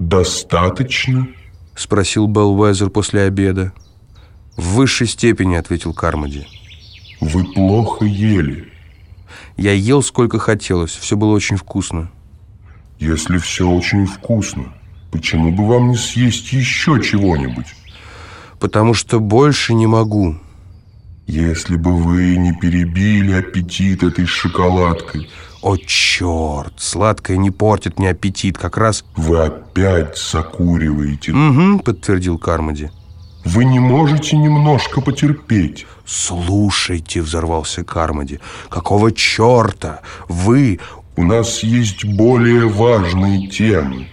«Достаточно?» — спросил Беллвезер после обеда. «В высшей степени», — ответил Кармоди. «Вы плохо ели». Я ел сколько хотелось, все было очень вкусно. «Если все очень вкусно, почему бы вам не съесть еще чего-нибудь?» «Потому что больше не могу». «Если бы вы не перебили аппетит этой шоколадкой...» «О, черт! Сладкое не портит мне аппетит, как раз...» «Вы опять закуриваете». «Угу», — подтвердил Кармоди. «Вы не можете немножко потерпеть». «Слушайте», — взорвался Кармоди, «какого черта? Вы...» «У нас есть более важные темы.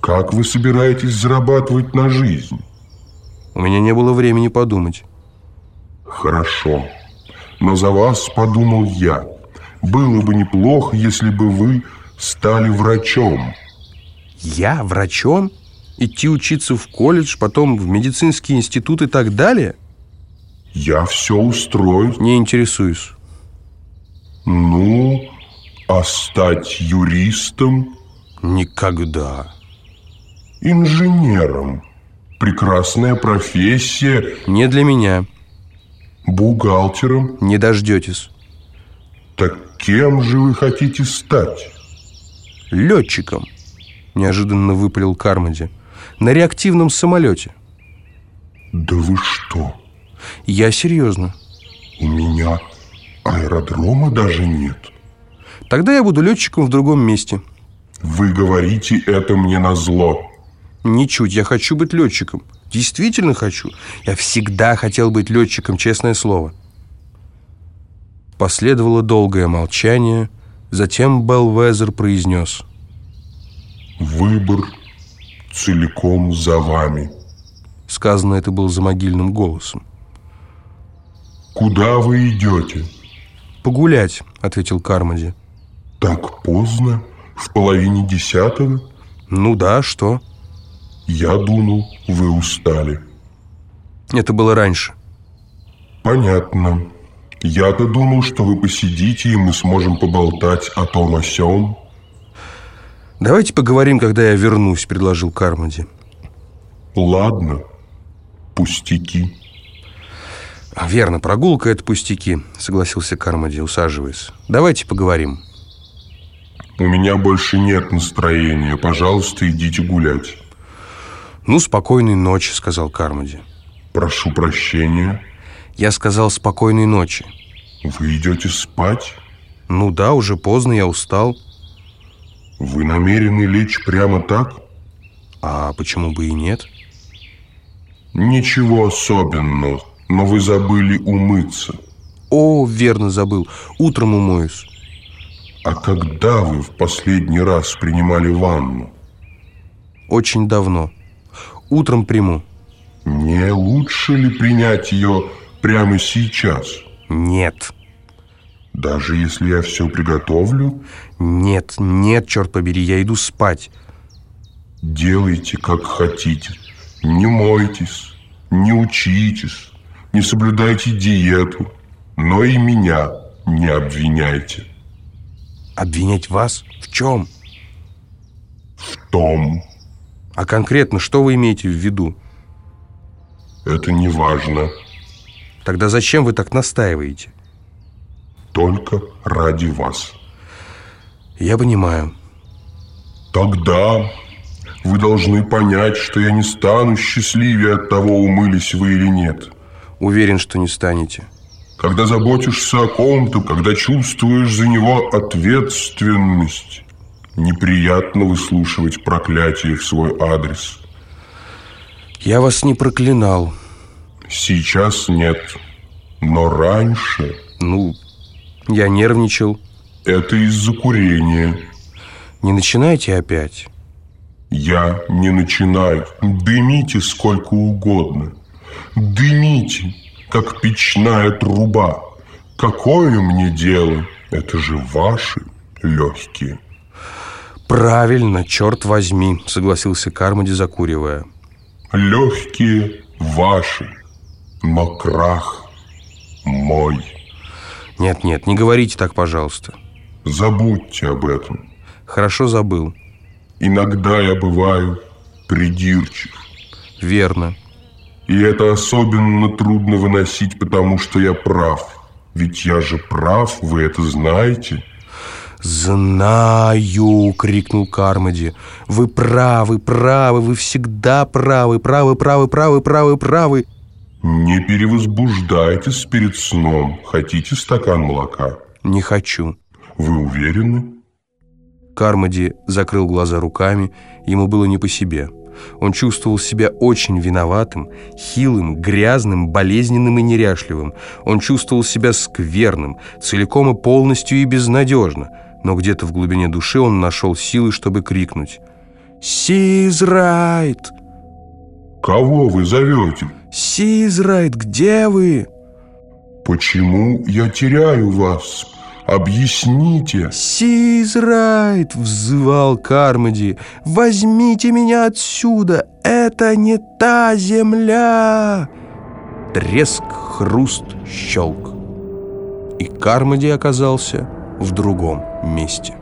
Как вы собираетесь зарабатывать на жизнь?» У меня не было времени подумать. «Хорошо, но за вас подумал я». Было бы неплохо, если бы вы стали врачом. Я врачом? Идти учиться в колледж, потом в медицинский институт и так далее? Я все устрою. Не интересуюсь. Ну, а стать юристом? Никогда. Инженером. Прекрасная профессия. Не для меня. Бухгалтером? Не дождетесь. Так кем же вы хотите стать? Летчиком, неожиданно выпалил Кармоди. На реактивном самолете. Да вы что? Я серьезно. У меня аэродрома даже нет. Тогда я буду летчиком в другом месте. Вы говорите это мне на зло. Ничуть, я хочу быть летчиком. Действительно хочу. Я всегда хотел быть летчиком, честное слово. Последовало долгое молчание, затем Белвезер произнес. «Выбор целиком за вами». Сказано это было за могильным голосом. «Куда вы идете?» «Погулять», — ответил Кармоди. «Так поздно? В половине десятого?» «Ну да, что?» «Я думал, вы устали». «Это было раньше». «Понятно. Я-то думал, что вы посидите, и мы сможем поболтать о том о сём». «Давайте поговорим, когда я вернусь», — предложил Кармоди. «Ладно. Пустяки». «Верно, прогулка — это пустяки», — согласился Кармоди, усаживаясь. «Давайте поговорим». «У меня больше нет настроения. Пожалуйста, идите гулять». «Ну, спокойной ночи», — сказал Кармоди. «Прошу прощения». Я сказал «спокойной ночи». «Вы идете спать?» «Ну да, уже поздно, я устал». «Вы намерены лечь прямо так?» «А почему бы и нет?» «Ничего особенного, но вы забыли умыться». «О, верно забыл. Утром умоюсь». «А когда вы в последний раз принимали ванну?» «Очень давно. Утром приму». «Не лучше ли принять ее прямо сейчас?» «Нет». «Даже если я все приготовлю?» «Нет, нет, черт побери, я иду спать». «Делайте, как хотите. Не мойтесь, не учитесь, не соблюдайте диету, но и меня не обвиняйте». «Обвинять вас? В чем?» «В том». «А конкретно что вы имеете в виду?» «Это не важно». «Тогда зачем вы так настаиваете?» «Только ради вас». «Я понимаю». «Тогда вы должны понять, что я не стану счастливее от того, умылись вы или нет». «Уверен, что не станете». Когда заботишься о ком-то, когда чувствуешь за него ответственность, неприятно выслушивать проклятие в свой адрес. Я вас не проклинал. Сейчас нет, но раньше... Ну, я нервничал. Это из-за курения. Не начинайте опять. Я не начинаю. Дымите сколько угодно. Дымите как печная труба. Какое мне дело? Это же ваши легкие. Правильно, черт возьми, согласился Кармоди, закуривая. Легкие ваши, но крах мой. Нет, нет, не говорите так, пожалуйста. Забудьте об этом. Хорошо забыл. Иногда я бываю придирчив. Верно. И это особенно трудно выносить, потому что я прав. Ведь я же прав, вы это знаете. «Знаю!» — крикнул Кармоди. «Вы правы, правы, вы всегда правы, правы, правы, правы, правы, правы!» Не перевозбуждайтесь перед сном. Хотите стакан молока? «Не хочу». Вы уверены? Кармоди закрыл глаза руками, ему было не по себе. Он чувствовал себя очень виноватым, хилым, грязным, болезненным и неряшливым. Он чувствовал себя скверным, целиком и полностью и безнадежно. Но где-то в глубине души он нашел силы, чтобы крикнуть «Сизрайт! Кого вы зовете? Сизрайт, где вы?» Почему я теряю вас? Объясните. «Сизрайт!» — взывал Кармоди. «Возьмите меня отсюда! Это не та земля!» Треск, хруст, щелк. И Кармоди оказался в другом месте.